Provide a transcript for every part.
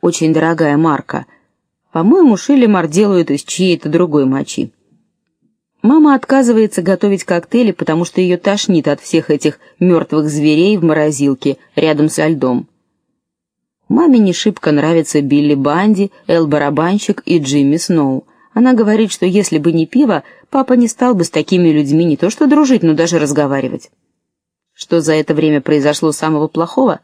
очень дорогая марка. По-моему, Шиллимар делают из чьей-то другой мочи. Мама отказывается готовить коктейли, потому что ее тошнит от всех этих мертвых зверей в морозилке рядом со льдом. Маме не шибко нравятся Билли Банди, Эл Барабанщик и Джимми Сноу. Она говорит, что если бы не пиво, папа не стал бы с такими людьми не то что дружить, но даже разговаривать. Что за это время произошло самого плохого?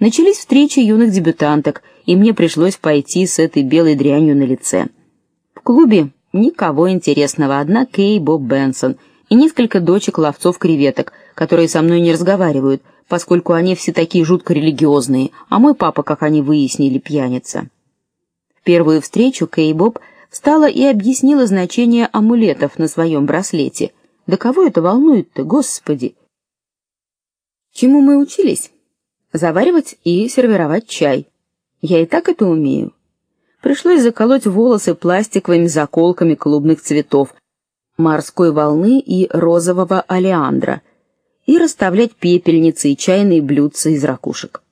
Начались встречи юных дебютанток, и мне пришлось пойти с этой белой дрянью на лице. В клубе никого интересного, одна Кей Боб Бенсон и несколько дочек ловцов креветок, которые со мной не разговаривают, поскольку они все такие жутко религиозные, а мой папа, как они выяснили, пьяница. В первую встречу Кей Боб встала и объяснила значение амулетов на своем браслете. Да кого это волнует-то, господи? Чему мы учились? Заваривать и сервировать чай. Я и так это умею. Пришлось заколоть волосы пластиковыми заколками клубных цветов, морской волны и розового алиандра и расставлять пепельницы и чайные блюдца из ракушек.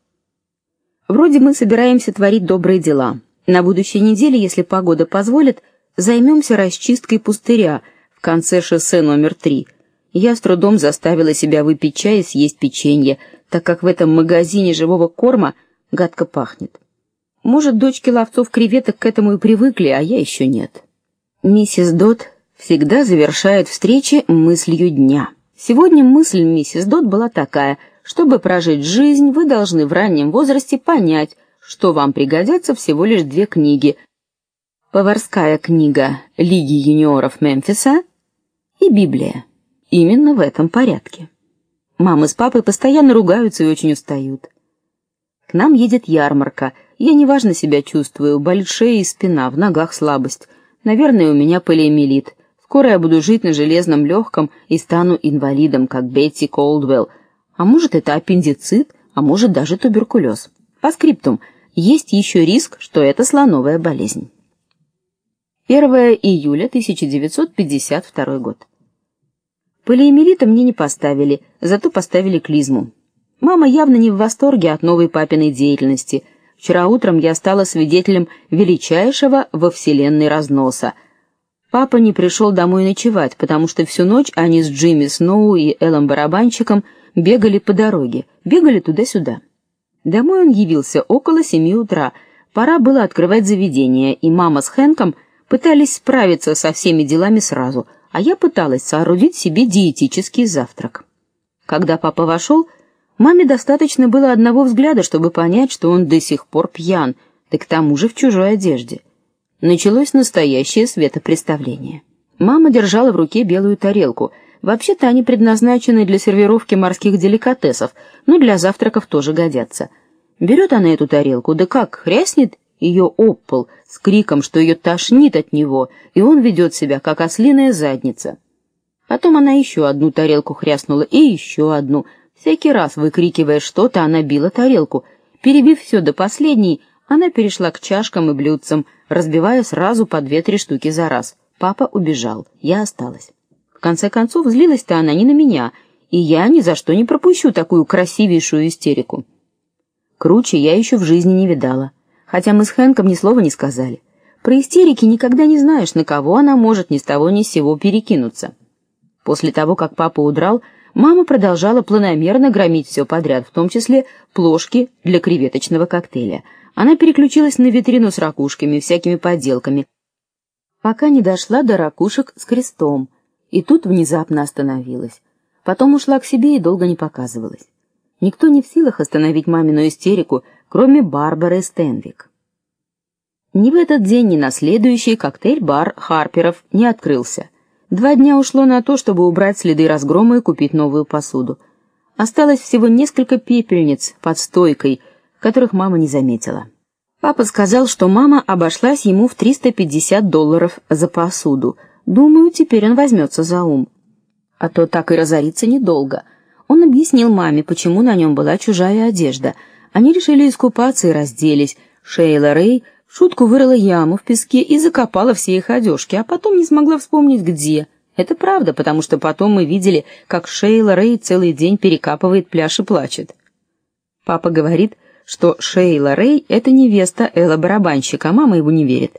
Вроде мы собираемся творить добрые дела. На будущей неделе, если погода позволит, займемся расчисткой пустыря в конце шоссе номер три. Я с трудом заставила себя выпить чай и съесть печенье, так как в этом магазине живого корма гадко пахнет. Может, дочки ловцов креветок к этому и привыкли, а я еще нет. Миссис Дот всегда завершает встречи мыслью дня. Сегодня мысль миссис Дот была такая: чтобы прожить жизнь, вы должны в раннем возрасте понять, что вам пригодятся всего лишь две книги: поварская книга Лиги юниоров Мемфиса и Библия. Именно в этом порядке. Мама с папой постоянно ругаются и очень устают. К нам едет ярмарка. Я неважно себя чувствую, большая и спина, в ногах слабость. Наверное, у меня полиомиелит. Скоро я буду жить на железном легком и стану инвалидом, как Бетти Колдвелл. А может, это аппендицит, а может даже туберкулез. По скриптум, есть еще риск, что это слоновая болезнь. 1 июля 1952 год. Полиэмилита мне не поставили, зато поставили клизму. Мама явно не в восторге от новой папиной деятельности. Вчера утром я стала свидетелем величайшего во вселенной разноса — Папа не пришел домой ночевать, потому что всю ночь они с Джимми Сноу и Эллом Барабанщиком бегали по дороге, бегали туда-сюда. Домой он явился около семи утра. Пора было открывать заведение, и мама с Хэнком пытались справиться со всеми делами сразу, а я пыталась соорудить себе диетический завтрак. Когда папа вошел, маме достаточно было одного взгляда, чтобы понять, что он до сих пор пьян, да к тому же в чужой одежде началось настоящее светопреставление. Мама держала в руке белую тарелку. Вообще-то они предназначены для сервировки морских деликатесов, но для завтраков тоже годятся. Берет она эту тарелку, да как хряснет ее об пол с криком, что ее тошнит от него, и он ведет себя как ослиная задница. Потом она еще одну тарелку хряснула и еще одну. Всякий раз выкрикивая что-то, она била тарелку. Перебив все до последней, она перешла к чашкам и блюдцам, разбивая сразу по две-три штуки за раз. Папа убежал, я осталась. В конце концов, злилась-то она не на меня, и я ни за что не пропущу такую красивейшую истерику. Круче я еще в жизни не видала, хотя мы с Хэнком ни слова не сказали. Про истерики никогда не знаешь, на кого она может ни с того ни с сего перекинуться. После того, как папа удрал, мама продолжала планомерно громить все подряд, в том числе плошки для креветочного коктейля — она переключилась на витрину с ракушками, всякими поделками, пока не дошла до ракушек с крестом, и тут внезапно остановилась. Потом ушла к себе и долго не показывалась. Никто не в силах остановить мамину истерику, кроме Барбары Стенвик. Ни в этот день, ни на следующий коктейль-бар Харперов не открылся. Два дня ушло на то, чтобы убрать следы разгрома и купить новую посуду. Осталось всего несколько пепельниц под стойкой — которых мама не заметила. Папа сказал, что мама обошлась ему в 350 долларов за посуду. Думаю, теперь он возьмется за ум. А то так и разориться недолго. Он объяснил маме, почему на нем была чужая одежда. Они решили искупаться и разделись. Шейла Рэй в шутку вырыла яму в песке и закопала все их одежки, а потом не смогла вспомнить где. Это правда, потому что потом мы видели, как Шейла Рэй целый день перекапывает пляж и плачет. Папа говорит, что Шейла Рэй это невеста Элла барабанщика, а мама ему не верит.